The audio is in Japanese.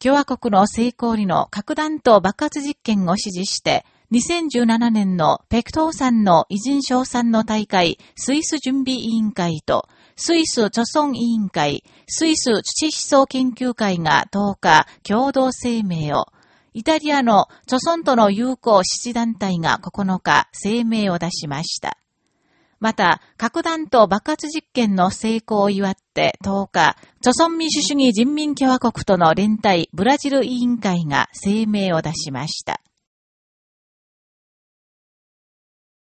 共和国の成功裏の核弾頭爆発実験を指示して、2017年のペクトー山の偉人賞賛の大会スイス準備委員会とスイス貯村委員会、スイス土思想研究会が10日共同声明を、イタリアの貯村との友好支持団体が9日声明を出しました。また、核弾頭爆発実験の成功を祝って10日、著存民主主義人民共和国との連帯ブラジル委員会が声明を出しました。